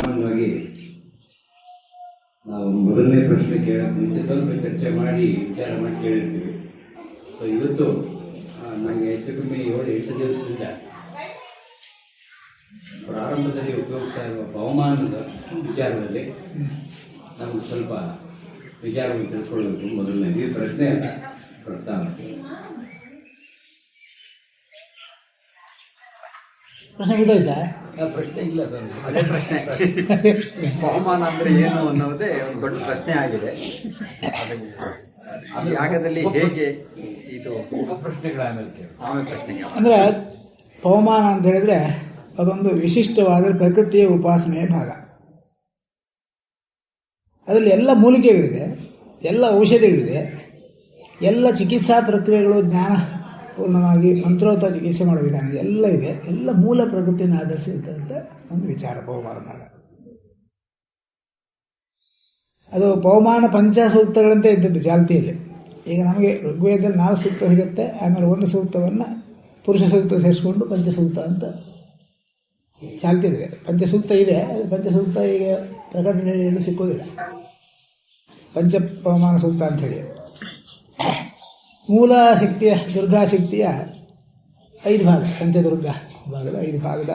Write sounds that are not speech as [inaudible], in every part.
ಸಾಮಾನ್ಯವಾಗಿ ನಾವು ಮೊದಲನೇ ಪ್ರಶ್ನೆ ಕೇಳೋಕೆ ಮುಂಚೆ ಸ್ವಲ್ಪ ಚರ್ಚೆ ಮಾಡಿ, ವಿಚಾರ ಮಾಡಿ ಕೇಳಿರ್ತೀವಿ. ಸೊ ಇವತ್ತು ನನಗೆ ಹೆಚ್ಚು ಕಮ್ಮಿ ಏಳು, ಎಂಟು ದಿವಸದಿಂದ ಪ್ರಾರಂಭದಲ್ಲಿ ಉಪಯೋಗಿಸ್ತಾ ಇರುವ ಬಹುಮಾನದ ವಿಚಾರದಲ್ಲಿ ನಮ್ಗೆ ಸ್ವಲ್ಪ ವಿಚಾರವನ್ನು ತಿಳ್ಕೊಳ್ಳೋದು ಮೊದಲನೇದು ಈ ಪ್ರಶ್ನೆ ಪ್ರಸ್ತಾವ. ಪ್ರಶ್ನೆ ಪ್ರಶ್ನೆ ಇಲ್ಲ ಸರ್. ಅದೇ ಪ್ರಶ್ನೆ. ಬಹುಮಾನ ಅಂದ್ರೆ ಏನು ಅನ್ನೋದೇ ಒಂದು ದೊಡ್ಡ ಪ್ರಶ್ನೆ ಆಗಿದೆ. ಅದು ಯಾಗದಲ್ಲಿ ಜಾಗದಲ್ಲಿ ಹೇಗೆ ಇದು ಉಪ ಪ್ರಶ್ನೆಗಳ ಆಮೇಲೆ ಪ್ರಶ್ನೆಗೆ ಅಂದ್ರೆ ಪವಮಾನ ಅಂತ ಹೇಳಿದ್ರೆ ಅದೊಂದು ವಿಶಿಷ್ಟವಾದ ಪ್ರಕೃತಿಯ ಉಪಾಸನೆಯ ಭಾಗ. ಅದರಲ್ಲಿ ಎಲ್ಲ ಮೂಲಿಕೆಗಳಿದೆ ಎಲ್ಲ ಔಷಧಿಗಳಿದೆ ಎಲ್ಲ ಚಿಕಿತ್ಸಾ ಪ್ರಕ್ರಿಯೆಗಳು ಜ್ಞಾನ ಪೂರ್ಣವಾಗಿ ಮಂತ್ರೋತ ಚಿಕಿತ್ಸೆ ಮಾಡೋ ವಿಧಾನ ಎಲ್ಲ ಇದೆ. ಎಲ್ಲ ಮೂಲ ಪ್ರಕೃತಿಯನ್ನು ಆಧರಿಸಿದಂಥ ಒಂದು ವಿಚಾರ, ಬಹುಮಾನ ಮಾಡ ಅದು ಪವಮಾನ ಪಂಚಸೂಕ್ತಗಳಂತೆ ಇದ್ದದ್ದು ಚಾಲ್ತಿಯಲ್ಲಿ. ಈಗ ನಮಗೆ ಋಗ್ವೇದದಲ್ಲಿ ನಾಲ್ಕು ಸೂಕ್ತ ಸಿಗುತ್ತೆ, ಆಮೇಲೆ ಒಂದು ಸೂಕ್ತವನ್ನು ಪುರುಷ ಸೂಕ್ತ ಸೇರಿಸ್ಕೊಂಡು ಪಂಚಸೂಕ್ತ ಅಂತ ಚಾಲ್ತಿ ಇದೆ. ಪಂಚಸೂಕ್ತ ಇದೆ ಪಂಚಸೂಕ್ತ ಈಗ ಪ್ರಕಟಣೆಯಲ್ಲಿ ಸಿಕ್ಕೋದಿಲ್ಲ. ಪಂಚ ಪವಮಾನ ಸೂಕ್ತ ಅಂತ ಹೇಳಿ. ಮೂಲ ಶಕ್ತಿಯ, ದುರ್ಗಾ ಶಕ್ತಿಯ ಐದು ಭಾಗ ಪಂಚದುರ್ಗಾ ಭಾಗದ ಐದು ಭಾಗದ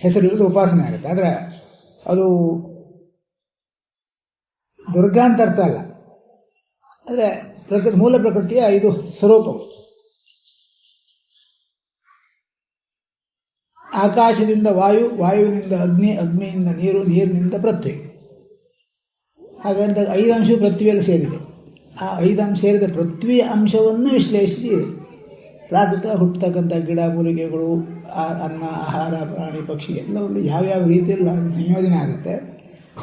ಹೆಸರಿರೋದು ಉಪಾಸನೆ ಆಗುತ್ತೆ. ಆದರೆ ಅದು ದುರ್ಗಾ ಅಂತ ಅರ್ಥ ಅಲ್ಲ. ಅಂದರೆ ಪ್ರಕೃತಿ ಮೂಲ ಪ್ರಕೃತಿಯ ಐದು ಸ್ವರೂಪಗಳು. ಆಕಾಶದಿಂದ ವಾಯು, ವಾಯುವಿನಿಂದ ಅಗ್ನಿ, ಅಗ್ನಿಯಿಂದ ನೀರು, ನೀರಿನಿಂದ ಪೃಥ್ವಿ ಹಾಗಂತ ಐದು ಅಂಶವು ಪೃಥ್ವಿಯಲ್ಲಿ ಸೇರಿದೆ. ಆ ಐದು ಅಂಶ ಪೃಥ್ವಿ ಅಂಶವನ್ನು ವಿಶ್ಲೇಷಿಸಿ ಪ್ರಾಕೃತ ಹುಟ್ಟತಕ್ಕಂಥ ಗಿಡ, ಮೂಲಿಕೆಗಳು ಅನ್ನ, ಆಹಾರ, ಪ್ರಾಣಿ, ಪಕ್ಷಿ ಎಲ್ಲವನ್ನು ಯಾವ್ಯಾವ ರೀತಿಯಲ್ಲಿ ಅದು ಸಂಯೋಜನೆ ಆಗುತ್ತೆ,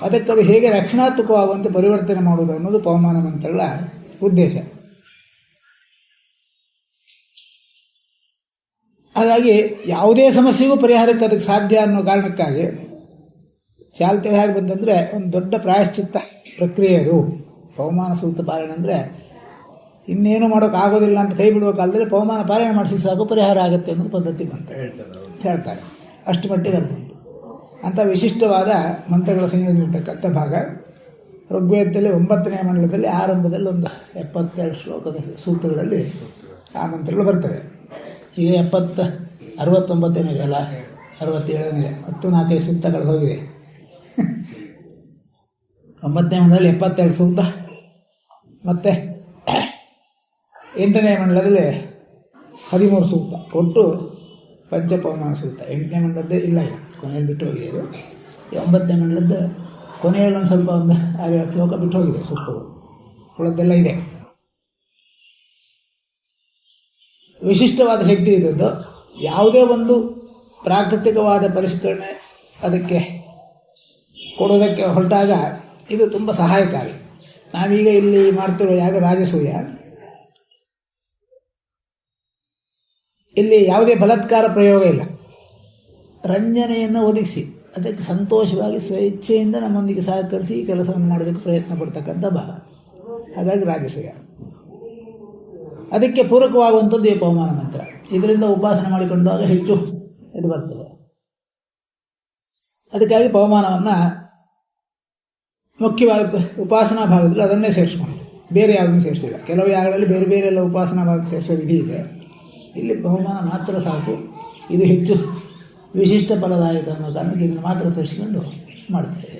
ಅದಕ್ಕೆ ಅದು ಹೇಗೆ ರಕ್ಷಣಾತ್ಮಕವಾಗುವಂತೆ ಪರಿವರ್ತನೆ ಮಾಡುವುದು ಅನ್ನೋದು ಪವಮಾನ ಮಂತ್ರಗಳ ಉದ್ದೇಶ. ಹಾಗಾಗಿ ಯಾವುದೇ ಸಮಸ್ಯೆಗೂ ಪರಿಹಾರಕ್ಕೆ ಅದಕ್ಕೆ ಸಾಧ್ಯ ಅನ್ನೋ ಕಾರಣಕ್ಕಾಗಿ ಚಾಲ್ತಿ ಹೇಗೆ ಬಂತಂದರೆ ಒಂದು ದೊಡ್ಡ ಪ್ರಾಯಶ್ಚಿತ್ತ ಪ್ರಕ್ರಿಯೆ ಅದು. ಪವಮಾನ ಸೂಕ್ತ ಪಾಲನೆ ಅಂದರೆ ಇನ್ನೇನು ಮಾಡೋಕ್ಕಾಗೋದಿಲ್ಲ ಅಂತ ಕೈ ಬಿಡುವ ಕಾಲದಲ್ಲಿ ಪವಮಾನ ಪಾಲನೆ ಮಾಡಿಸಿ ಸಾಕು ಪರಿಹಾರ ಆಗುತ್ತೆ ಅನ್ನೋದು ಪದ್ಧತಿ ಬಂತ. ಹೇಳ್ತಾರೆ ಅಷ್ಟು ಮಟ್ಟಿಗೆ ಅದು ಅಂಥ ವಿಶಿಷ್ಟವಾದ ಮಂತ್ರಗಳ ಸಂಯೋಜನೆ ಇರತಕ್ಕಂಥ ಭಾಗ. ಋಗ್ವೇದದಲ್ಲಿ ಒಂಬತ್ತನೇ ಮಂಡಲದಲ್ಲಿ ಆರಂಭದಲ್ಲಿ ಒಂದು ಎಪ್ಪತ್ತೆರಡು ಶ್ಲೋಕದ ಸೂತ್ರಗಳಲ್ಲಿ ಆ ಮಂತ್ರಗಳು ಬರ್ತವೆ. ಈಗ ಎಪ್ಪತ್ತ ಅರವತ್ತೊಂಬತ್ತನೇ ಇದೆಯಲ್ಲ ಅರವತ್ತೇಳನೇ. ಹತ್ತು ನಾಲ್ಕೈದು ಸೂಕ್ತ ಕಳೆದು ಹೋಗಿದೆ. [laughs] ಒಂಬತ್ತನೇ ಮಂಡಲದಲ್ಲಿ ಎಪ್ಪತ್ತೆರಡು ಸೂಕ್ತ. ಮತ್ತೆ ಎಂಟನೇ ಮಂಡಲದಲ್ಲಿ ಹದಿಮೂರು ಸೂಕ್ತ. ಒಟ್ಟು ಪಂಚಪವಮಾನ ಸೂಕ್ತ. ಎಂಟನೇ ಮಂಡಲದ್ದೇ ಇಲ್ಲ ಇಲ್ಲ ಕೊನೆಯಲ್ಲಿ ಬಿಟ್ಟು ಹೋಗಿದೆ ಇದು. ಒಂಬತ್ತನೇ ಮಂಡಲದ್ದು ಕೊನೆಯಲ್ಲಿ ಒಂದು ಸ್ವಲ್ಪ ಒಂದು ಐವತ್ತು ಶ್ಲೋಕ ಬಿಟ್ಟು ಹೋಗಿದೆ ಸೂಕ್ತಗಳು ಉಳದ್ದೆಲ್ಲ ಇದೆ. ವಿಶಿಷ್ಟವಾದ ಶಕ್ತಿ ಇದ್ದದ್ದು ಯಾವುದೇ ಒಂದು ಪ್ರಾಕೃತಿಕವಾದ ಪರಿಷ್ಕರಣೆ ಅದಕ್ಕೆ ಕೊಡೋದಕ್ಕೆ ಹೊರಟಾಗ ಇದು ತುಂಬ ಸಹಾಯಕಾರಿ. ನಾವೀಗ ಇಲ್ಲಿ ಮಾಡ್ತಿರೋ ಯಾಗ ರಾಜಸೂಯ. ಇಲ್ಲಿ ಯಾವುದೇ ಬಲತ್ಕಾರ ಪ್ರಯೋಗ ಇಲ್ಲ. ರಂಜನೆಯನ್ನು ಒದಗಿಸಿ, ಅದಕ್ಕೆ ಸಂತೋಷವಾಗಿ ಸ್ವೇಚ್ಛೆಯಿಂದ ನಮ್ಮೊಂದಿಗೆ ಸಹಕರಿಸಿ ಈ ಕೆಲಸವನ್ನು ಮಾಡೋದಕ್ಕೆ ಪ್ರಯತ್ನ ಪಡ್ತಕ್ಕಂಥ ಭಾಗ. ಹಾಗಾಗಿ ರಾಜಸೂಯ. ಅದಕ್ಕೆ ಪೂರಕವಾಗುವಂಥದ್ದು ಈ ಪವಮಾನ ಮಂತ್ರ. ಇದರಿಂದ ಉಪಾಸನೆ ಮಾಡಿಕೊಂಡಾಗ ಹೆಚ್ಚು ಇದು ಬರ್ತದೆ. ಅದಕ್ಕಾಗಿ ಪವಮಾನವನ್ನು ಮುಖ್ಯವಾಗಿ ಉಪಾಸನಾ ಭಾಗದಲ್ಲಿ ಅದನ್ನೇ ಸೇರಿಸ್ಕೊಂಡಿದೆ ಬೇರೆ ಯಾವುದನ್ನು ಸೇರಿಸಿಲ್ಲ. ಕೆಲವು ಯಾಗಗಳಲ್ಲಿ ಬೇರೆ ಬೇರೆ ಎಲ್ಲ ಉಪಾಸನಾ ಭಾಗ ಸೇರಿಸೋ ವಿಧಿ ಇದೆ. ಇಲ್ಲಿ ಬಹುಮಾನ ಮಾತ್ರ ಸಾಕು. ಇದು ಹೆಚ್ಚು ವಿಶಿಷ್ಟ ಫಲದಾಯಕ ಅನ್ನೋದನ್ನು ಕಾರಣಕ್ಕೆ ಇದನ್ನು ಮಾತ್ರ ಸೇರಿಸಿಕೊಂಡು ಮಾಡ್ತಾ ಇದೆ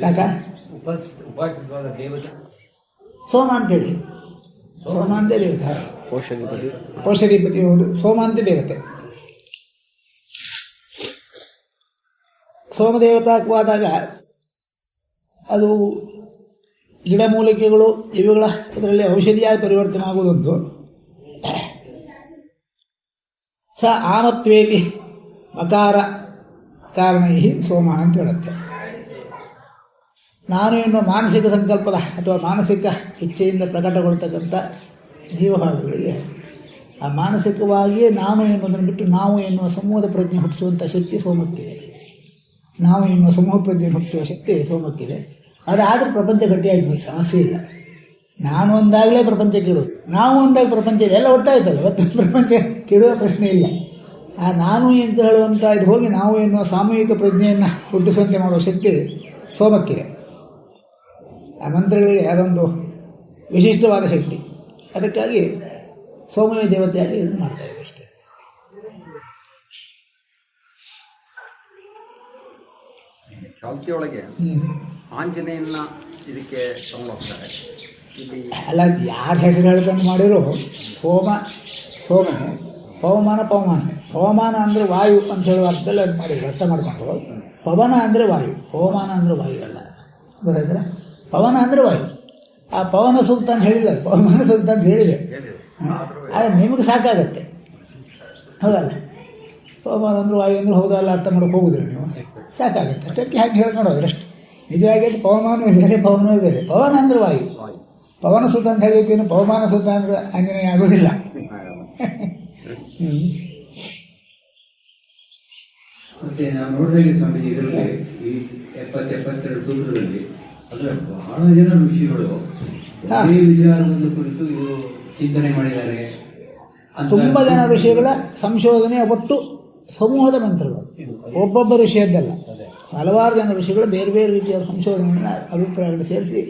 ಸಾಕ? ಸೋಮ ಅಂತೇಳಿ ಸೋಮ. ಅಂತ ದೇವತೆ ಔಷಧಿಪತಿ ಔಷಧಿಪತಿ ಹೌದು. ಸೋಮ ಅಂತ ದೇವತೆ. ಸೋಮದೇವತಾಕವಾದಾಗ ಅದು ಗಿಡಮೂಲಿಕೆಗಳು ಇವುಗಳ ಅದರಲ್ಲಿ ಔಷಧಿಯಾಗಿ ಪರಿವರ್ತನೆ ಆಗುವುದೊಂದು ಸ ಆಮತ್ವೇತಿ ಮಕಾರ ಈ ಸೋಮ ಅಂತ ಹೇಳುತ್ತೆ. ನಾನು ಎನ್ನುವ ಮಾನಸಿಕ ಸಂಕಲ್ಪದ ಅಥವಾ ಮಾನಸಿಕ ಇಚ್ಛೆಯಿಂದ ಪ್ರಕಟಗೊಳ್ತಕ್ಕಂಥ ಜೀವಭಾಗಗಳಿಗೆ ಆ ಮಾನಸಿಕವಾಗಿಯೇ ನಾನು ಎನ್ನುವುದನ್ನು ಬಿಟ್ಟು ನಾವು ಎನ್ನುವ ಸಮೂಹದ ಪ್ರಜ್ಞೆ ಹುಟ್ಟಿಸುವಂಥ ಶಕ್ತಿ ಸೋಮಕ್ಕಿದೆ. ನಾವು ಎನ್ನುವ ಸಮೂಹ ಪ್ರಜ್ಞೆ ಹುಟ್ಟಿಸುವ ಶಕ್ತಿ ಸೋಮಕ್ಕಿದೆ. ಅದಾದರೆ ಪ್ರಪಂಚ ಗಟ್ಟಿಯಾಗಿ ಸಮಸ್ಯೆ ಇಲ್ಲ. ನಾನು ಒಂದಾಗಲೇ ಪ್ರಪಂಚ ಕೆಡೋದು ನಾವು ಒಂದಾಗ ಪ್ರಪಂಚ ಎಲ್ಲ ಒಟ್ಟಾಯ್ತಲ್ಲ ಪ್ರಪಂಚ ಕೆಡುವ ಪ್ರಶ್ನೆ ಇಲ್ಲ. ಆ ನಾನು ಎಂದು ಹೇಳುವಂಥ ಇದು ಹೋಗಿ ನಾವು ಎನ್ನುವ ಸಾಮೂಹಿಕ ಪ್ರಜ್ಞೆಯನ್ನು ಹುಟ್ಟಿಸುವಂತೆ ಮಾಡುವ ಶಕ್ತಿ ಸೋಮಕ್ಕಿದೆ ಆ ಮಂತ್ರಗಳಿಗೆ ಅದೊಂದು ವಿಶಿಷ್ಟವಾದ ಶಕ್ತಿ. ಅದಕ್ಕಾಗಿ ಸೋಮವೇ ದೇವತೆಯಾಗಿ ಇದು ಮಾಡ್ತಾ ಹ್ಮ್. ಆಂಜನೇಯನ ಇದಕ್ಕೆ ತಗೊಂಡು ಹೋಗ್ತಾರೆ ಇಲ್ಲಿ ಅಲ್ಲ ಯಾರ ಹೆಸರು ಹೇಳ್ಕೊಂಡು ಮಾಡಿರೋ? ಸೋಮ ಸೋಮನೆ ಪವಮಾನ ಪವಮಾನ. ಪವಮಾನ ಅಂದರೆ ವಾಯು ಅಂತ ಹೇಳುವ ಅರ್ಥದಲ್ಲಿ ಅದು ಮಾಡಿದ್ರು ಅರ್ಥ ಮಾಡಿಕೊಂಡು. ಪವನ ಅಂದರೆ ವಾಯು ಪವಮಾನ ಅಂದ್ರೆ ವಾಯು ಅಲ್ಲ. ಗೊತ್ತಾಯ್ತಲ್ಲ? ಪವನ ಅಂದರೆ ವಾಯು. ಆ ಪವನ ಅಂತ ಹೇಳಿಲ್ಲ ಪವಮಾನ ಅಂತ ಹೇಳಿದೆ. ಆದರೆ ನಿಮಗೆ ಸಾಕಾಗತ್ತೆ. ಹೌದಲ್ಲ? ಪವಮಾನ ಅಂದ್ರೆ ವಾಯು ಅಂದ್ರೆ ಹೌದಲ್ಲ ಅರ್ಥ ಮಾಡೋಕೆ ಹೋಗುದಿಲ್ಲ ನೀವು? ಸಾಕಾಗತ್ತೆ. ಅಷ್ಟೊತ್ತಿ ಹಾಗೆ ಹೇಳ್ಕೊಂಡು ಹೋದ್ರೆ ಅಷ್ಟೇ. ನಿಜವಾಗಿ ಅಲ್ಲಿ ಪವಮಾನವೇ ಬೇರೆ ಪವನವೇ ಬೇರೆ. ಪವನ ಅಂದ್ರೆ ವಾಯು. ಪವನ ಸುತ ಅಂತ ಹೇಳಬೇಕೇನು ಪವಮಾನ ಸುತ್ತ ಅಂದ್ರೆ ಅಂಜನೇ ಆಗೋದಿಲ್ಲ. ಮತ್ತೆ ನಾವು ನೋಡಿದಾಗೆ ಸ್ವಾಮೀಜಿ ಇದರಲ್ಲಿ ಈ ಎಪ್ಪತ್ತು ಎಪ್ಪತ್ತೆರಡು ಸೂತ್ರದಲ್ಲಿ ಅಂದ್ರೆ ಬಹಳ ಜನ ಋಷಿಗಳು ಈ ವಿಚಾರವನ್ನು ಕುರಿತು ಇದು ಚಿಂತನೆ ಮಾಡಿದ್ದಾರೆ ತುಂಬಾ ತುಂಬ ಜನ ಋಷಿಗಳ ಸಂಶೋಧನೆ ಒಟ್ಟು ಸಮೂಹದ ಮಂತ್ರಗಳು ಒಬ್ಬೊಬ್ಬ ಋಷಿಯದ್ದಲ್ಲ ಹಲವಾರು ಜನ ಋಷಿಗಳು ಬೇರೆ ಬೇರೆ ರೀತಿಯ ಸಂಶೋಧನೆಗಳನ್ನ ಅಭಿಪ್ರಾಯಗಳು ಸೇರಿಸಿ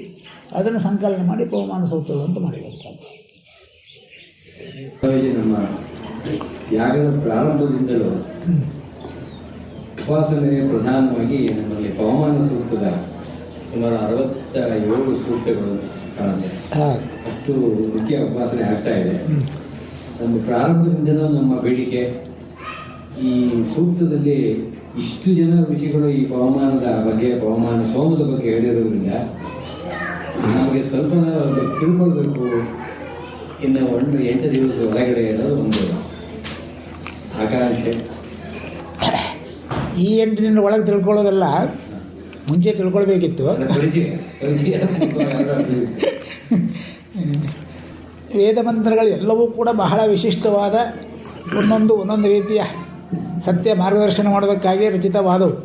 ಅದನ್ನು ಸಂಕಲನ ಮಾಡಿ ಪವಮಾನ ಸೂತ್ರಗಳು ಅಂತ ಮಾಡಿರುವಂಥದ್ದು ನಮ್ಮ ಯಾಗದ ಪ್ರಾರಂಭದಿಂದಲೂ ಉಪಾಸನೆ ಪ್ರಧಾನವಾಗಿ ನಮ್ಮಲ್ಲಿ ಪವಮಾನ ಸೂಕ್ತದ ಸುಮಾರು ಅರವತ್ತ ಏಳು ಸೂಕ್ತಗಳು ಕಾಣುತ್ತೆ. ಅಷ್ಟು ಮುಖ್ಯ ಉಪಾಸನೆ ಆಗ್ತಾ ಇದೆ. ನಮ್ಮ ಪ್ರಾರಂಭದಿಂದಲೂ ನಮ್ಮ ಬೇಡಿಕೆ ಈ ಸೂಕ್ತದಲ್ಲಿ ಇಷ್ಟು ಜನ ಋಷಿಗಳು ಈ ಪವಮಾನದ ಬಗ್ಗೆ ಪವಮಾನ ಸೋಮದ ಬಗ್ಗೆ ಹೇಳಿರೋದ್ರಿಂದ ನಮಗೆ ಸ್ವಲ್ಪ ತಿಳ್ಕೊಳ್ಬೇಕು. ಇನ್ನು ಒಂದು ಎಂಟು ದಿವಸ ಒಳಗಡೆ ಇರೋದು ಒಂದು ಆಕಾಂಕ್ಷೆ ಈ ಎಂಟು ದಿನ ಒಳಗೆ ತಿಳ್ಕೊಳ್ಳೋದಲ್ಲ ಮುಂಚೆ ತಿಳ್ಕೊಳ್ಬೇಕಿತ್ತು. ವೇದ ಮಂತ್ರಗಳು ಎಲ್ಲವೂ ಕೂಡ ಬಹಳ ವಿಶಿಷ್ಟವಾದ ಒಂದೊಂದು ಒಂದೊಂದು ರೀತಿಯ ಸತ್ಯ ಮಾರ್ಗದರ್ಶನ ಮಾಡೋದಕ್ಕಾಗಿ ರಚಿತವಾದವು.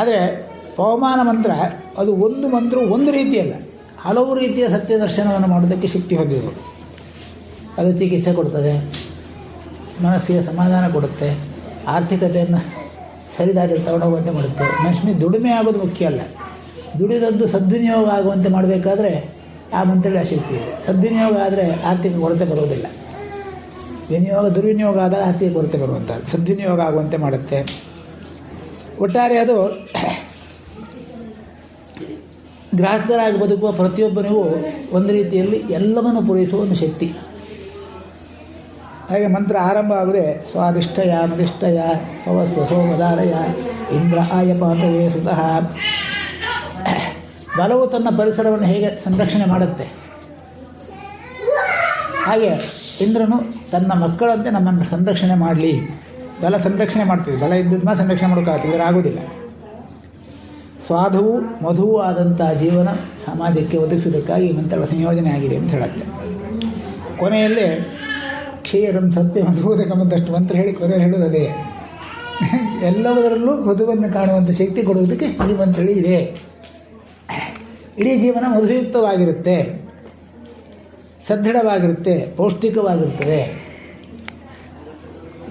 ಆದರೆ ಪವಮಾನ ಮಂತ್ರ ಅದು ಒಂದು ಮಂತ್ರ ಒಂದು ರೀತಿಯಲ್ಲ. ಹಲವು ರೀತಿಯ ಸತ್ಯ ದರ್ಶನವನ್ನು ಮಾಡೋದಕ್ಕೆ ಶಕ್ತಿ ಹೊಂದಿದೆ. ಅದು ಚಿಕಿತ್ಸೆ ಕೊಡ್ತದೆ, ಮನಸ್ಸಿಗೆ ಸಮಾಧಾನ ಕೊಡುತ್ತೆ, ಆರ್ಥಿಕತೆಯನ್ನು ಸರಿದಾರಿ ತಗೊಂಡೋಗುವಂತೆ ಮಾಡುತ್ತೆ. ಮನುಷ್ಯನಿಗೆ ದುಡಿಮೆ ಆಗೋದು ಮುಖ್ಯ ಅಲ್ಲ. ದುಡಿದದ್ದು ಸದ್ವಿನಿಯೋಗ ಆಗುವಂತೆ ಮಾಡಬೇಕಾದ್ರೆ ಆ ಮಂತ್ರಗಳ ಶಕ್ತಿ ಇದೆ. ಸದ್ವಿನಿಯೋಗ ಆದರೆ ಆರ್ಥಿಕ ಕೊರತೆ ಬರೋದಿಲ್ಲ ವಿನಿಯೋಗ, ದುರ್ವಿನಿಯೋಗ ಆದಾಗ ಆರ್ಥಿಕ ಕೊರತೆ ಬರುವಂಥದ್ದು ಸದ್ವಿನಿಯೋಗ ಆಗುವಂತೆ ಮಾಡುತ್ತೆ. ಒಟ್ಟಾರೆ ಅದು ಗ್ರಾಹಕರಾಗಿ ಬದುಕುವ ಪ್ರತಿಯೊಬ್ಬನಿಗೂ ಒಂದು ರೀತಿಯಲ್ಲಿ ಎಲ್ಲವನ್ನು ಪೂರೈಸುವ ಒಂದು ಶಕ್ತಿ. ಹಾಗೆ ಮಂತ್ರ ಆರಂಭ ಆಗದೆ ಸ್ವಾದಿಷ್ಟಯ ಮದಿಷ್ಟಯ ಪವಸ್ವ ಸೋಮದಾರಯ, ಇಂದ್ರ ಆಯಪಾತವೇ ಸುತಃ. ಬಲವು ತನ್ನ ಪರಿಸರವನ್ನು ಹೇಗೆ ಸಂರಕ್ಷಣೆ ಮಾಡುತ್ತೆ? ಹಾಗೆ ಇಂದ್ರನು ತನ್ನ ಮಕ್ಕಳಂತೆ ನಮ್ಮನ್ನು ಸಂರಕ್ಷಣೆ ಮಾಡಲಿ. ಬಲ ಸಂರಕ್ಷಣೆ ಮಾಡ್ತೀವಿ ಬಲ ಇದ್ದದ್ದು ಮಾತ್ರ ಸಂರಕ್ಷಣೆ ಮಾಡೋಕ್ಕಾಗುತ್ತೆ ಇದ್ರೆ ಆಗೋದಿಲ್ಲ. ಸ್ವಾಧುವು, ಮಧುವು ಆದಂಥ ಜೀವನ ಸಮಾಜಕ್ಕೆ ಒದಗಿಸೋದಕ್ಕಾಗಿ ಮಂತ್ರಗಳ ಸಂಯೋಜನೆ ಆಗಿದೆ ಅಂತ ಹೇಳುತ್ತೆ. ಕೊನೆಯಲ್ಲಿ, ಕ್ಷೀರಂ ಸತ್ಯ ಮಧುಬೋಧಕಮಂತಷ್ಟು ಮಂತ್ರ ಹೇಳಿ ಕೊನೆಯಲ್ಲಿ ಹೇಳೋದು ಅದೇ. ಎಲ್ಲದರಲ್ಲೂ ಮಧುವನ್ನು ಕಾಣುವಂಥ ಶಕ್ತಿ ಕೊಡುವುದಕ್ಕೆ ಈ ಮಂತ್ರಗಳು ಇದೆ. ಇಡೀ ಜೀವನ ಮಧುಯುಕ್ತವಾಗಿರುತ್ತೆ. ಸದೃಢವಾಗಿರುತ್ತೆ, ಪೌಷ್ಟಿಕವಾಗಿರುತ್ತದೆ.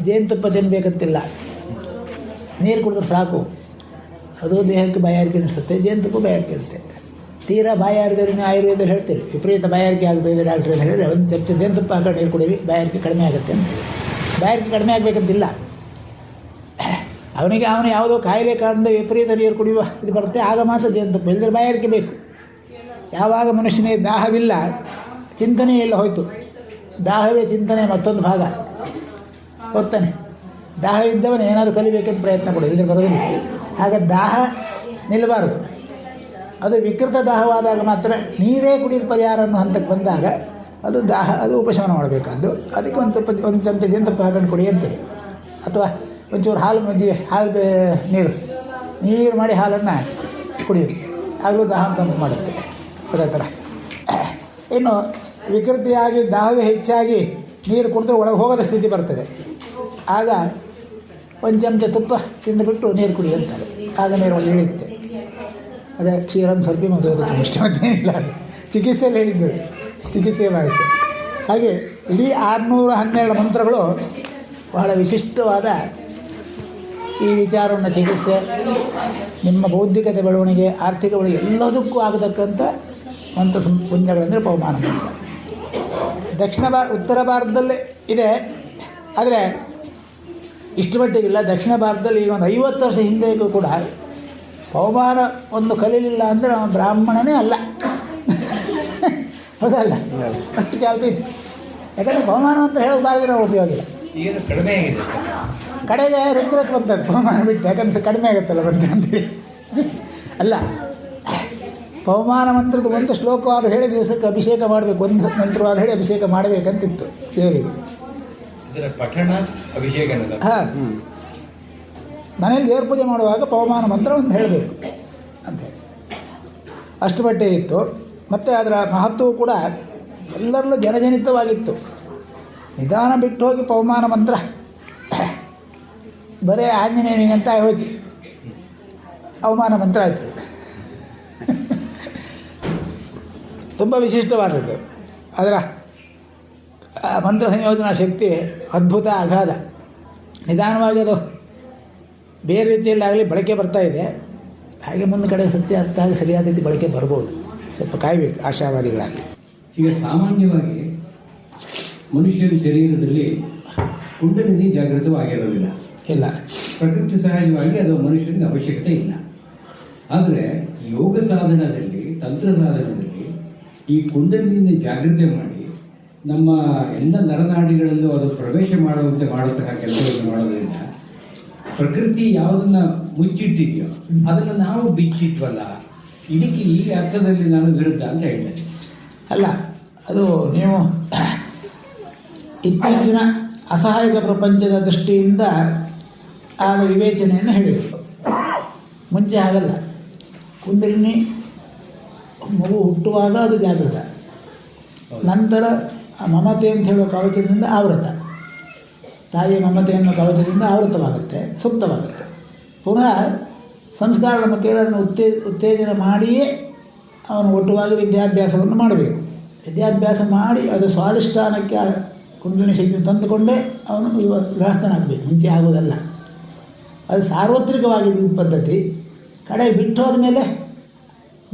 ಜೇನುತುಪ್ಪ ತಿನ್ನಬೇಕಂತಿಲ್ಲ ನೀರು ಕುಡಿದ್ರೆ ಸಾಕು. ಅದು ದೇಹಕ್ಕೆ ಬಾಯಾರಿಕೆ ಅನಿಸುತ್ತೆ, ಜೇನುತುಪ್ಪ ಬಾಯಾರಿಕೆ ಇರುತ್ತೆ. ತೀರಾ ಬಾಯಾರಿಕೆ ಆಯುರ್ವೇದ ಹೇಳ್ತೀರಿ ವಿಪರೀತ ಬಾಯಾರಿಕೆ ಆಗ್ತಾ ಇದೆ ಡಾಕ್ಟ್ರ್ ಅಂತ ಹೇಳಿದ್ರೆ, ಒಂದು ಚಮಚ ಜೇನುತುಪ್ಪ ಹಾಕೊಂಡು ನೀರು ಕುಡೀರಿ, ಬಾಯಾರಿಕೆ ಕಡಿಮೆ ಆಗುತ್ತೆ ಅಂತ. ಬಾಯಾರಿಕೆ ಕಡಿಮೆ ಆಗಬೇಕಂತಿಲ್ಲ. ಅವನಿಗೆ, ಅವನು ಯಾವುದೋ ಕಾಯಿಲೆ ಕಾರಣದ ವಿಪರೀತ ನೀರು ಕುಡಿಯುವ ಇದು ಬರುತ್ತೆ, ಆಗ ಮಾತ್ರ ಜೇನುತುಪ್ಪ. ಇಲ್ಲದ್ರೆ ಬಾಯಾರಿಕೆ ಬೇಕು. ಯಾವಾಗ ಮನುಷ್ಯನಿಗೆ ದಾಹವಿಲ್ಲ ಚಿಂತನೆ ಇಲ್ಲ ಹೋಯ್ತು. ದಾಹವೇ ಚಿಂತನೆ ಮತ್ತೊಂದು ಭಾಗ. ಒತ್ತಾನೆ ದಾಹ ಇದ್ದವನು ಏನಾದರೂ ಕಲಿಬೇಕಂತ ಪ್ರಯತ್ನ ಕೊಡೋದು ಇಲ್ಲಿ ಬರೋದಿಲ್ಲ. ಆಗ ದಾಹ ನಿಲ್ಲಬಾರದು. ಅದು ವಿಕೃತ ದಾಹವಾದಾಗ ಮಾತ್ರ ನೀರೇ ಕುಡಿಯಲು ಪರಿಹಾರ ಅನ್ನೋ ಹಂತಕ್ಕೆ ಬಂದಾಗ ಅದು ದಾಹ, ಅದು ಉಪಶಮನ ಮಾಡಬೇಕಾದ್ದು. ಅದಕ್ಕೆ ಒಂದು ತುಪ್ಪ ಒಂದು ಚಮಚ ಜೇನುತುಪ್ಪ ಹಾಕೊಂಡು ಕುಡಿ ಅಂತೀರಿ. ಅಥವಾ ಒಂಚೂರು ಹಾಲು ಮಜ್ಜಿಗೆ ಹಾಲು ಬೇ- ನೀರು. ನೀರು ಮಾಡಿ ಹಾಲನ್ನು ಕುಡಿಯೋದು ಆಗಲೂ ದಾಹ ತಂಪು ಮಾಡುತ್ತೆ. ಅದೇ ಥರ. ಇನ್ನು ವಿಕೃತಿಯಾಗಿ, ದಾಹವೇ ಹೆಚ್ಚಾಗಿ ನೀರು ಕುಡಿದ್ರೆ ಒಳಗೆ ಹೋಗದ ಸ್ಥಿತಿ ಬರ್ತದೆ. ಆಗ ಒಂದು ಚಮಚ ತುಪ್ಪ ತಿಂದುಬಿಟ್ಟು ನೀರು ಕುಡಿ ಅಂತಾರೆ. ಆಗ ನೀರು ಒಳಗೆ ಇಳಿಯುತ್ತೆ. ಅದೇ ಕ್ಷೀರಂ ಸ್ವಲ್ಪ ಮದುವೆ ಇಷ್ಟ, ಮತ್ತೇನಿಲ್ಲ. ಚಿಕಿತ್ಸೆ ಚಿಕಿತ್ಸೆಯಲ್ಲಿ ಹೇಳಿದ್ದು ಚಿಕಿತ್ಸೆ ಮಾಡುತ್ತೆ ಹಾಗೆ ಇಡೀ ಆರುನೂರ ಹನ್ನೆರಡು ಮಂತ್ರಗಳು ಬಹಳ ವಿಶಿಷ್ಟವಾದ ಈ ವಿಚಾರವನ್ನು ಚಿಕಿತ್ಸೆ, ನಿಮ್ಮ ಬೌದ್ಧಿಕತೆ ಬೆಳವಣಿಗೆ, ಆರ್ಥಿಕ ಬೆಳವಣಿಗೆ ಎಲ್ಲದಕ್ಕೂ ಆಗತಕ್ಕಂಥ ಮಂತ್ರ ಪುಣ್ಯಗಳೆಂದರೆ ಪವಮಾನ ಮಂತ್ರ. ದಕ್ಷಿಣ ಭಾರ ಉತ್ತರ ಭಾರತದಲ್ಲಿ ಇದೆ. ಆದರೆ ಇಷ್ಟು ಮಟ್ಟಿಗಿಲ್ಲ ದಕ್ಷಿಣ ಭಾರತದಲ್ಲಿ ಈಗ ಒಂದು ಐವತ್ತು ವರ್ಷ ಹಿಂದೆಗೂ ಕೂಡ ಪವಮಾನ ಒಂದು ಕಲೀಲಿಲ್ಲ ಅಂದರೆ ಅವನು ಬ್ರಾಹ್ಮಣನೇ ಅಲ್ಲ. ಹೌದಲ್ಲ? ಅಷ್ಟು ಚಾಲ್ತಿ ಇದೆ. ಯಾಕಂದರೆ ಪವಮಾನ ಅಂತ ಹೇಳಬಾರ್ದಿರೋ ಉಪಯೋಗ ಇಲ್ಲ. ಕಡಿಮೆ ಆಗಿದೆ. ಕಡೆಗೆ ರುದ್ರಕ್ಕೆ ಬಂತದ್ದು ಪವಮಾನ ಬಿಟ್ಟು ಯಾಕಂದ್ರೆ ಕಡಿಮೆ ಆಗುತ್ತಲ್ಲ ಬಂತ ಅಂತೇಳಿ ಅಲ್ಲ ಪವಮಾನ ಮಂತ್ರದ ಒಂದು ಶ್ಲೋಕವಾರು ಹೇಳಿ ದಿವಸಕ್ಕೆ ಅಭಿಷೇಕ ಮಾಡಬೇಕು. ಒಂದು ಮಂತ್ರವಾರು ಹೇಳಿ ಅಭಿಷೇಕ ಮಾಡಬೇಕಂತಿತ್ತು ದೇವರಿಗೆ ಪಠಣ ಅಭಿಷೇಕ ಹಾಂ. ಮನೇಲಿ ದೇವ್ರ ಪೂಜೆ ಮಾಡುವಾಗ ಪವಮಾನ ಮಂತ್ರ ಒಂದು ಹೇಳಬೇಕು ಅಂತೇಳಿ ಅಷ್ಟು ಬಟ್ಟೆ ಇತ್ತು. ಮತ್ತು ಅದರ ಮಹತ್ವವು ಕೂಡ ಎಲ್ಲರಲ್ಲೂ ಜನಜನಿತವಾಗಿತ್ತು. ನಿಧಾನ ಬಿಟ್ಟು ಹೋಗಿ ಪವಮಾನ ಮಂತ್ರ. ಬರೇ ಆಂಜನೇಯನಿಗಂತ ಹೋಯ್ತು. ಅವಮಾನ ಮಂತ್ರ ಆಯಿತು. ತುಂಬ ವಿಶಿಷ್ಟವಾದದ್ದು. ಅದರ ಮಂತ್ರ ಸಂಯೋಜನಾ ಶಕ್ತಿ ಅದ್ಭುತ ಅಗಾಧ. ನಿಧಾನವಾಗಿ ಅದು ಬೇರೆ ರೀತಿಯಲ್ಲಾಗಲಿ ಬಳಕೆ ಬರ್ತಾ ಇದೆ. ಹಾಗೆ ಮುಂದೆ ಕಡೆ ಸತ್ಯ ಅರ್ಥ ಆಗಿ ಸರಿಯಾದ ರೀತಿ ಬಳಕೆ ಬರ್ಬೋದು. ಸ್ವಲ್ಪ ಕಾಯಬೇಕು ಆಶಾವಾದಿಗಳಾಗಿ. ಈಗ ಸಾಮಾನ್ಯವಾಗಿ ಮನುಷ್ಯನ ಶರೀರದಲ್ಲಿ ಕುಂಡಲಿನಿ ಜಾಗೃತವಾಗಿರೋದಿಲ್ಲ. ಇಲ್ಲ. ಪ್ರಕೃತಿ ಸಹಜವಾಗಿ ಅದು ಮನುಷ್ಯನಿಗೆ ಅವಶ್ಯಕತೆ ಇಲ್ಲ. ಆದರೆ ಯೋಗ ಸಾಧನದಲ್ಲಿ ತಂತ್ರ ಸಾಧನದಲ್ಲಿ ಈ ಕುಂಡಲಿನಿಂದ ಜಾಗೃತಿ ಮಾಡಿ ನಮ್ಮ ಎಲ್ಲ ನರನಾಡಿಗಳಲ್ಲೂ ಅದು ಪ್ರವೇಶ ಮಾಡುವಂತೆ ಮಾಡತಕ್ಕ ಕೆಲಸವನ್ನು ಮಾಡೋದ್ರಿಂದ ಪ್ರಕೃತಿ ಯಾವುದನ್ನ ಮುಚ್ಚಿಟ್ಟಿದೆಯೋ ಅದನ್ನು ನಾವು ಬಿಚ್ಚಿಟ್ವಲ್ಲ? ಇದಕ್ಕೆ ಈ ಅರ್ಥದಲ್ಲಿ ನಾನು ವಿರುದ್ಧ ಅಂತ ಹೇಳ್ತೇನೆ. ಅಲ್ಲ, ಅದು ನೀವು ಇತ್ತೀಚಿನ ಅಸಹಾಯಕ ಪ್ರಪಂಚದ ದೃಷ್ಟಿಯಿಂದ ಆದ ವಿವೇಚನೆಯನ್ನು ಹೇಳಿದರು. ಮುಂಚೆ ಆಗಲ್ಲ ಕುಂದಲಿನಿ ಮಗು ಹುಟ್ಟುವಾಗ ಅದು ಜಾಗೃತ. ನಂತರ ಮಮತೆ ಅಂತ ಹೇಳುವ ಕವಚದಿಂದ ಆವೃತ. ತಾಯಿಯ ಮಮತೆ ಎನ್ನುವ ಕವಚದಿಂದ ಆವೃತವಾಗುತ್ತೆ ಸುಪ್ತವಾಗುತ್ತೆ. ಪುನಃ ಸಂಸ್ಕಾರದ ಮುಖೇನ ಅದನ್ನು ಉತ್ತೇ ಉತ್ತೇಜನ ಮಾಡಿಯೇ ಅವನು ಒಟ್ಟುವಾಗಿ ವಿದ್ಯಾಭ್ಯಾಸವನ್ನು ಮಾಡಬೇಕು. ವಿದ್ಯಾಭ್ಯಾಸ ಮಾಡಿ ಅದು ಸ್ವಾಧಿಷ್ಠಾನಕ್ಕೆ ಕುಂಡಲಿನ ಕುಂಡಲಿನಿ ಶಕ್ತಿ ತಂದುಕೊಂಡೇ ಅವನು ಇವ ಗೃಹಸ್ಥನಾಗಬೇಕು. ಮುಂಚೆ ಆಗೋದಲ್ಲ ಅದು ಸಾರ್ವತ್ರಿಕವಾಗಿದೆ ಈ ಪದ್ಧತಿ. ಕಡೆ ಬಿಟ್ಟು ಹೋದ್ಮೇಲೆ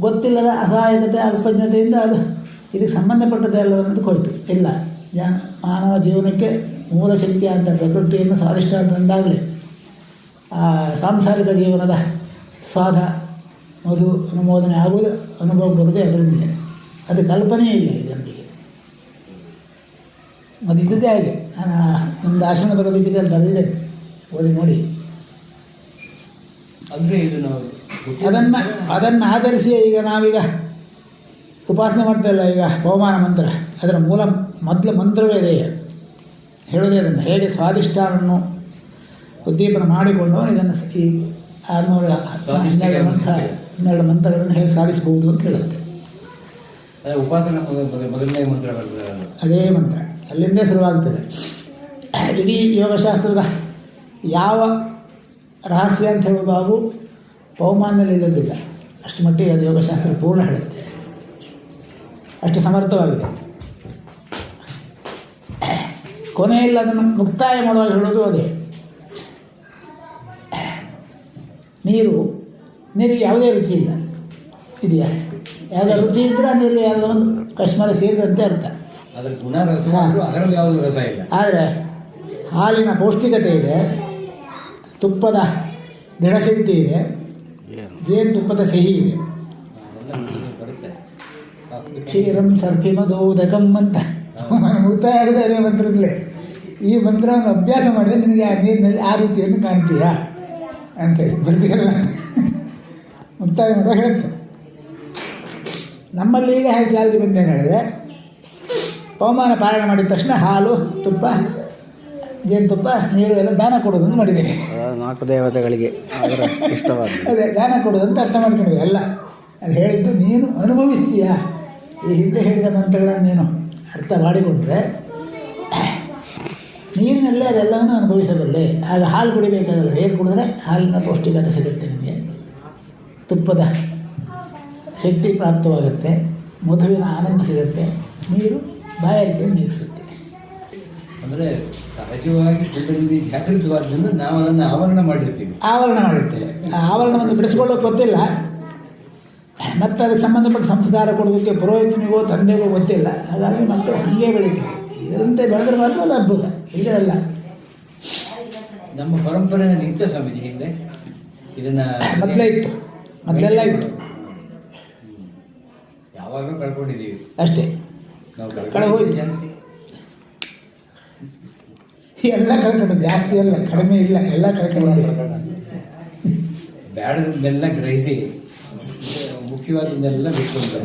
ಗೊತ್ತಿಲ್ಲದ ಅಸಹಾಯಕತೆ, ಅಲ್ಪಜ್ಞತೆಯಿಂದ ಅದು ಇದಕ್ಕೆ ಸಂಬಂಧಪಟ್ಟದೆ ಅಲ್ಲ ಅನ್ನೋದು ಹೋಯ್ತು ಇಲ್ಲ. ಜನ, ಮಾನವ ಜೀವನಕ್ಕೆ ಮೂಲ ಶಕ್ತಿ ಅಂತ ಪ್ರಕೃತಿಯನ್ನು ಸ್ವಾದಿಷ್ಟ ತಂದಾಗಲೇ ಆ ಸಾಂಸಾರಿಕ ಜೀವನದ ಸ್ವಾದ ಮಧು ಅನುಮೋದನೆ ಆಗುವುದು, ಅನುಭವ ಬರುವುದೇ ಅದರಿಂದ ಅದು ಕಲ್ಪನೆಯೇ ಇಲ್ಲ ಜನರಿಗೆ. ಇದ್ದದ್ದೇ ಹಾಗೆ. ನಾನು ನಮ್ಮದು ಆಶ್ರಮದ ಪ್ರದೀಪಿದಲ್ಲಿ ಬರೆದಿದ್ದೇನೆ. ಓದಿ ನೋಡಿ. ಅಂದರೆ ಇದು ನಾವು ಅದನ್ನು ಅದನ್ನು ಆಧರಿಸಿ ಈಗ ನಾವೀಗ ಉಪಾಸನೆ ಮಾಡ್ತಾಯಿಲ್ಲ ಈಗ ಪವಮಾನ ಮಂತ್ರ. ಅದರ ಮೂಲ ಮೊದಲ ಮಂತ್ರವೇ ಇದೆ. ಹೇಳೋದೇ ಅದನ್ನು. ಹೇಗೆ ಸ್ವಾದಿಷ್ಟಾನನ್ನು ಉದ್ದೀಪನ ಮಾಡಿಕೊಂಡು ಇದನ್ನು ಈ ಆರುನೂರ ಹನ್ನೆರಡು ಮಂತ್ರ. ಹನ್ನೆರಡು ಮಂತ್ರಗಳನ್ನು ಹೇಗೆ ಸಾಧಿಸಬಹುದು ಅಂತ ಹೇಳುತ್ತೆ. ಅದೇ ಉಪಾಸನ ಮಂತ್ರ ಅಲ್ಲಿಂದ ಅದು. ಅದೇ ಮಂತ್ರ. ಅಲ್ಲಿಂದೇ ಶುರುವಾಗ್ತದೆ. ಇಡೀ ಯೋಗಶಾಸ್ತ್ರದ ಯಾವ ರಹಸ್ಯ ಅಂತ ಹೇಳುವ ಬಾಬು ಪವಮಾನದಲ್ಲಿ ಇಲ್ಲದಿಲ್ಲ. ಅಷ್ಟು ಮಟ್ಟಿಗೆ ಅದು ಯೋಗಶಾಸ್ತ್ರ ಪೂರ್ಣ ಹೇಳುತ್ತೆ. ಅಷ್ಟು ಸಮರ್ಥವಾಗಿದೆ. ಕೊನೆಯಲ್ಲಿ ಅದನ್ನು ಮುಕ್ತಾಯ ಮಾಡುವಾಗ ಹೇಳೋದು ಅದೇ. ನೀರು ನೀರಿಗೆ ಯಾವುದೇ ರುಚಿ ಇಲ್ಲ. ಇದೆಯಾ? ಯಾವುದೇ ರುಚಿ ಇದ್ರೆ ನೀರು ನೀರಿಗೆ ಯಾವುದೋ ಒಂದು ಕಶ್ಮೀರ ಸೇರಿದಂತೆ ಅರ್ಥ. ಅದ್ರ ಗುಣ ರಸ ಉಂಟು, ಅದರಲ್ಲಿ ಯಾವುದು ರಸ ಇಲ್ಲ. ಆದರೆ ಹಾಲಿನ ಪೌಷ್ಟಿಕತೆ ಇದೆ ತುಪ್ಪದ ದೃಢಶಕ್ತಿ ಇದೆ ಜೇನುತುಪ್ಪದ ಸಿಹಿ ಇದೆ. ಕ್ಷೀರಂ ಸರ್ಫಿ ದೋದಕಂ ಅಂತ. [laughs] ಮುಕ್ತಾಯ ಆಗಿದೆ ಅದೇ ಮಂತ್ರದಲ್ಲಿ. ಈ ಮಂತ್ರವನ್ನು ಅಭ್ಯಾಸ ಮಾಡಿದ್ರೆ ನಿನಗೆ ಆ ನೀರಿನಲ್ಲಿ ಆ ರುಚಿಯನ್ನು ಕಾಣ್ತೀಯಾ? ಅಂತ ಹೇಳಿ. ಬರ್ತೀಯಲ್ಲ? [laughs] ಮುಕ್ತಾಯ ಮಾಡುವಾಗ ಹೇಳುತ್ತೆ ನಮ್ಮಲ್ಲಿ ಈಗ ಹೇಗೆ ಚಾಲ್ತಿ ಬಂದೇನು ಹೇಳಿದ್ರೆ ಪವಮಾನ ಪಾರಾಯಣ ಮಾಡಿದ ತಕ್ಷಣ ಹಾಲು ತುಪ್ಪ ಜೇನುತುಪ್ಪ ನೀರು ಎಲ್ಲ ದಾನ ಕೊಡೋದನ್ನು ಮಾಡಿದ್ದೇವೆ ನಾಲ್ಕು ದೇವತೆಗಳಿಗೆ ಇಷ್ಟವಾದ. ಅದೇ ದಾನ ಕೊಡೋದಂತ ಅರ್ಥ ಮಾಡ್ಕೊಂಡಿದೆ ಅಲ್ಲ. ಅದು ಹೇಳಿದ್ದು ನೀನು ಅನುಭವಿಸ್ತೀಯಾ? ಈ ಹಿಂದೆ ಹೇಳಿದ ಮಂತ್ರಗಳನ್ನು ನೀನು ಅರ್ಥ ಮಾಡಿಕೊಂಡ್ರೆ ನೀರಿನಲ್ಲೇ ಅದೆಲ್ಲವನ್ನು ಅನುಭವಿಸಬಲ್ಲೆ. ಆಗ ಹಾಲು ಕುಡಿಬೇಕಾಗಲ್ಲ ನೀರು ಕುಡಿದ್ರೆ ಹಾಲಿನ ಪೌಷ್ಟಿಕತೆ ಸಿಗುತ್ತೆ ನಿಮಗೆ. ತುಪ್ಪದ ಶಕ್ತಿ ಪ್ರಾಪ್ತವಾಗುತ್ತೆ ಮಧುವಿನ ಆನಂದ ಸಿಗುತ್ತೆ ನೀರು ಬಾಯಾರಿಕೆಯನ್ನು ನೀಗಿಸುತ್ತೆ ಅಂದ್ರೆ ಸಹಜವಾಗಿ ಕುಂಡಲಿನಿ ಜಾಗೃತವಾದ್ರಿಂದ ನಾವು ಅದನ್ನು ಆವರಣ ಮಾಡಿರ್ತೀವಿ. ಆವರಣ ಮಾಡಿರ್ತೇವೆ. ಆವರಣವನ್ನು ಬಿಡಿಸ್ಕೊಳ್ಳೋಕೆ ಗೊತ್ತಿಲ್ಲ. ಮತ್ತೆ ಅದಕ್ಕೆ ಸಂಬಂಧಪಟ್ಟ ಸಂಸ್ಕಾರ ಕೊಡೋದಕ್ಕೆ ಪುರೋಹಿತನಿಗೋ ತಂದೆಗೋ ಗೊತ್ತಿಲ್ಲ. ಹಾಗಾಗಿ ಮಕ್ಕಳು ಹಾಗೆ ಬೆಳೀತಾರೆ. ಇದರಂತೆ ಬೆಳೆದ್ರೆ ಮಾತ್ರ ಅದು ಅದ್ಭುತ. ಇಲ್ಲ ನಮ್ಮ ಪರಂಪರೆಯಲ್ಲಿ ನಿತ್ಯ ಸ್ವಾಮೀಜಿ ಹಿಂದೆ ಇದನ್ನ ಮೊದಲೇ ಇತ್ತು. ಮೊದಲೆಲ್ಲ ಇತ್ತು. ಯಾವಾಗ ಕಳ್ಕೊಂಡಿದೀವಿ ಅಷ್ಟೇ. ನಾವು ಕಳೆ ಹೋಯ್ತು. ಎಲ್ಲ ಕಳ್ಕೊಂಡು ಜಾಸ್ತಿ ಅಲ್ಲ ಕಡಿಮೆ ಇಲ್ಲ ಎಲ್ಲ ಕಳ್ಕೊಂಡು ಬ್ಯಾಡದನ್ನೆಲ್ಲ ಗ್ರಹಿಸಿ. ಮುಖ್ಯವಾದನ್ನೆಲ್ಲ ಬಿಟ್ಕೊಂಡು